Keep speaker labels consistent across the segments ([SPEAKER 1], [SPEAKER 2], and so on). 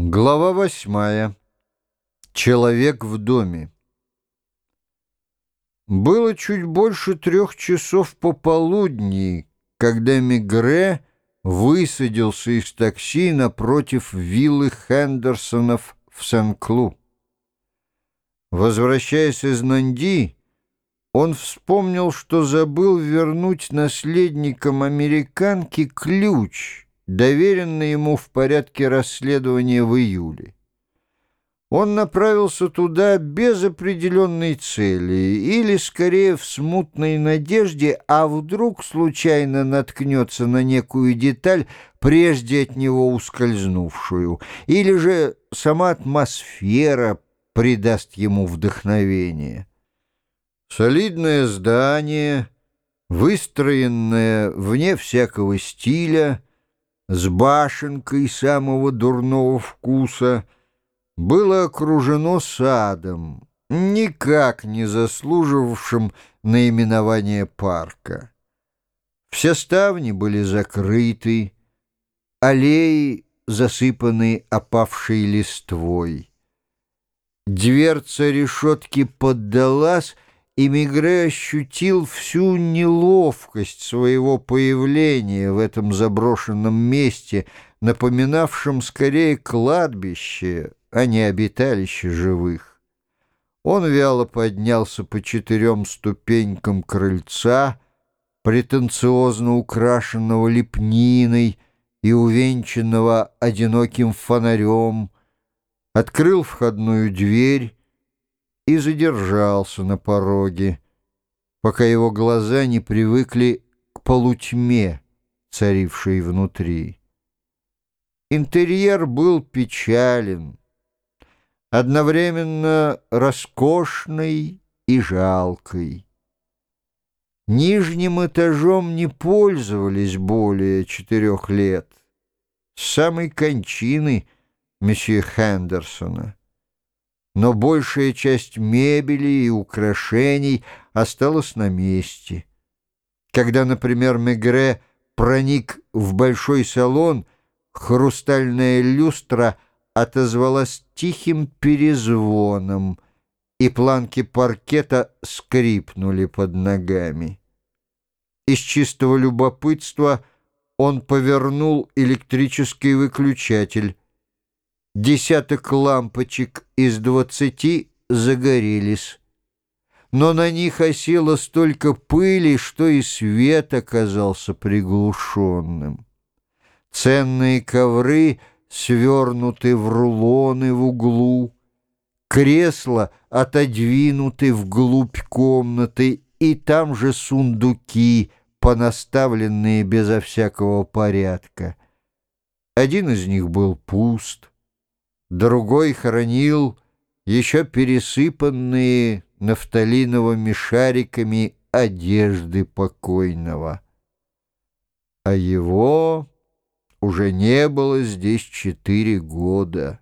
[SPEAKER 1] Глава восьмая. Человек в доме. Было чуть больше трех часов пополудни, когда Мигре высадился из такси напротив виллы Хендерсонов в Сен-Клу. Возвращаясь из Нанди, он вспомнил, что забыл вернуть наследникам американки ключ — доверенный ему в порядке расследования в июле. Он направился туда без определенной цели или, скорее, в смутной надежде, а вдруг случайно наткнется на некую деталь, прежде от него ускользнувшую, или же сама атмосфера придаст ему вдохновение. Солидное здание, выстроенное вне всякого стиля, с башенкой самого дурного вкуса, было окружено садом, никак не заслуживавшим наименования парка. Все ставни были закрыты, аллеи засыпаны опавшей листвой. Дверца решетки поддалась, и Мигре ощутил всю неловкость своего появления в этом заброшенном месте, напоминавшем скорее кладбище, а не обиталище живых. Он вяло поднялся по четырем ступенькам крыльца, претенциозно украшенного лепниной и увенчанного одиноким фонарем, открыл входную дверь, и задержался на пороге, пока его глаза не привыкли к полутьме, царившей внутри. Интерьер был печален, одновременно роскошный и жалкий. Нижним этажом не пользовались более четырех лет, с самой кончины месье Хендерсона но большая часть мебели и украшений осталась на месте. Когда, например, Мегре проник в большой салон, хрустальная люстра отозвалась тихим перезвоном, и планки паркета скрипнули под ногами. Из чистого любопытства он повернул электрический выключатель, Десяток лампочек из двадцати загорелись. Но на них осело столько пыли, что и свет оказался приглушенным. Ценные ковры свернуты в рулоны в углу, кресла отодвинуты вглубь комнаты, и там же сундуки, понаставленные безо всякого порядка. Один из них был пуст, другой хоронил еще пересыпанные нафталиновыми шариками одежды покойного. А его уже не было здесь четыре года.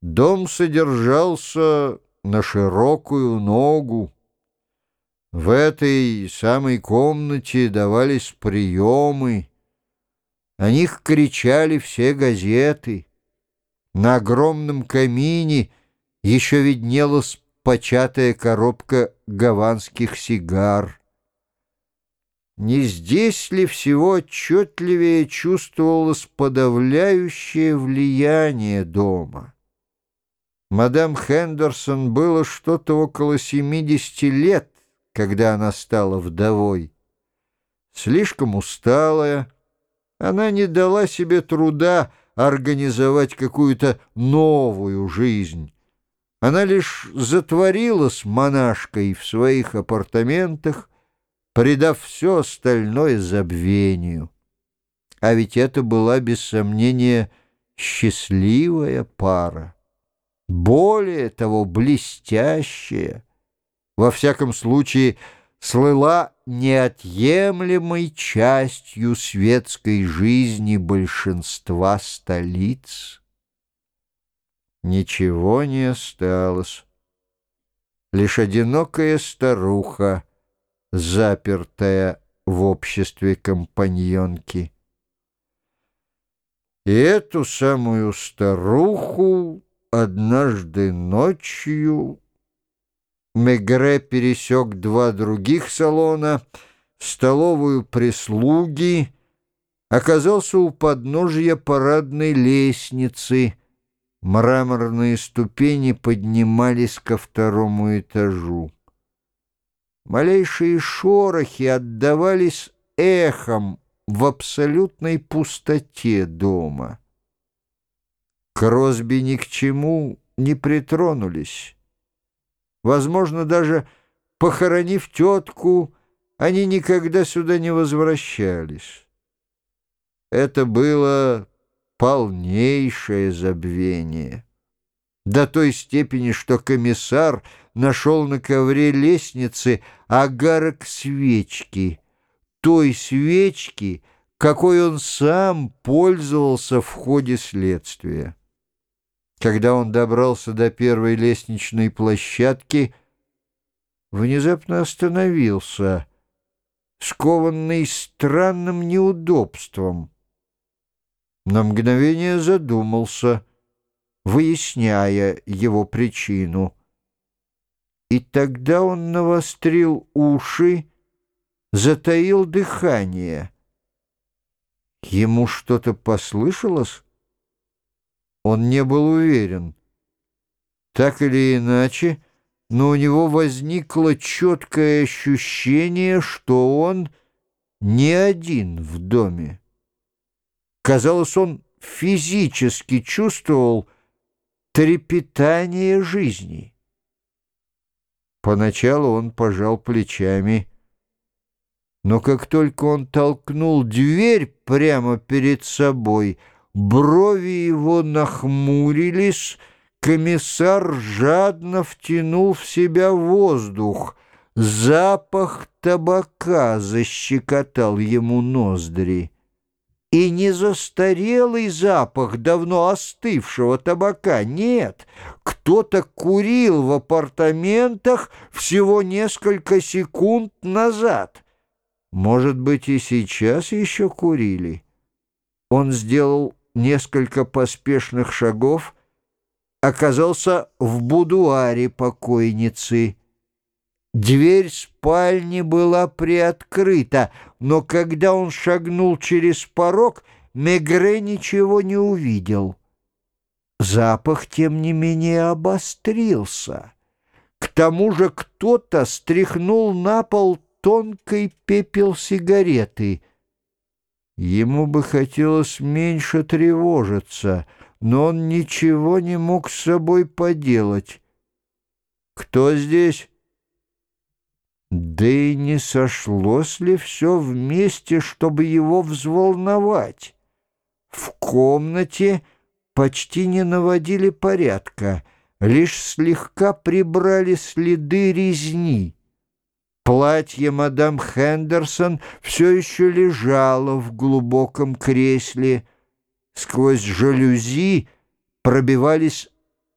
[SPEAKER 1] Дом содержался на широкую ногу. В этой самой комнате давались приемы. О них кричали все газеты. На огромном камине еще виднелась початая коробка гаванских сигар. Не здесь ли всего отчетливее чувствовалось подавляющее влияние дома? Мадам Хендерсон было что-то около 70 лет, когда она стала вдовой. Слишком усталая, она не дала себе труда организовать какую-то новую жизнь. Она лишь затворилась монашкой в своих апартаментах, предав все остальное забвению. А ведь это была, без сомнения, счастливая пара. Более того, блестящая. Во всяком случае, слыла неотъемлемой частью светской жизни большинства столиц. Ничего не осталось. Лишь одинокая старуха, запертая в обществе компаньонки. И эту самую старуху однажды ночью Мегре пересек два других салона, столовую прислуги, оказался у подножия парадной лестницы. Мраморные ступени поднимались ко второму этажу. Малейшие шорохи отдавались эхом в абсолютной пустоте дома. Кросби ни к чему не притронулись. Возможно, даже похоронив тетку, они никогда сюда не возвращались. Это было полнейшее забвение. До той степени, что комиссар нашел на ковре лестницы агарок свечки, той свечки, какой он сам пользовался в ходе следствия. Когда он добрался до первой лестничной площадки, внезапно остановился, скованный странным неудобством. На мгновение задумался, выясняя его причину. И тогда он навострил уши, затаил дыхание. Ему что-то послышалось? Он не был уверен. Так или иначе, но у него возникло четкое ощущение, что он не один в доме. Казалось, он физически чувствовал трепетание жизни. Поначалу он пожал плечами, но как только он толкнул дверь прямо перед собой, брови его нахмурились, комиссар жадно втянул в себя воздух. Запах табака защекотал ему ноздри и не застарелый запах давно остывшего табака. Нет, кто-то курил в апартаментах всего несколько секунд назад. Может быть, и сейчас еще курили. Он сделал несколько поспешных шагов, оказался в будуаре покойницы. Дверь спальни была приоткрыта, но когда он шагнул через порог, Мегре ничего не увидел. Запах, тем не менее, обострился. К тому же кто-то стряхнул на пол тонкой пепел сигареты. Ему бы хотелось меньше тревожиться, но он ничего не мог с собой поделать. «Кто здесь?» Да и не сошлось ли все вместе, чтобы его взволновать? В комнате почти не наводили порядка, лишь слегка прибрали следы резни. Платье мадам Хендерсон все еще лежало в глубоком кресле. Сквозь жалюзи пробивались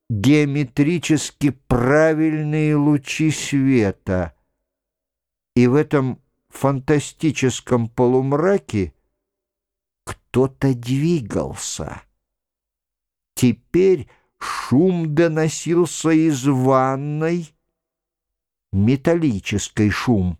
[SPEAKER 1] геометрически правильные лучи света — и в этом фантастическом полумраке кто-то двигался. Теперь шум доносился из ванной, металлический шум.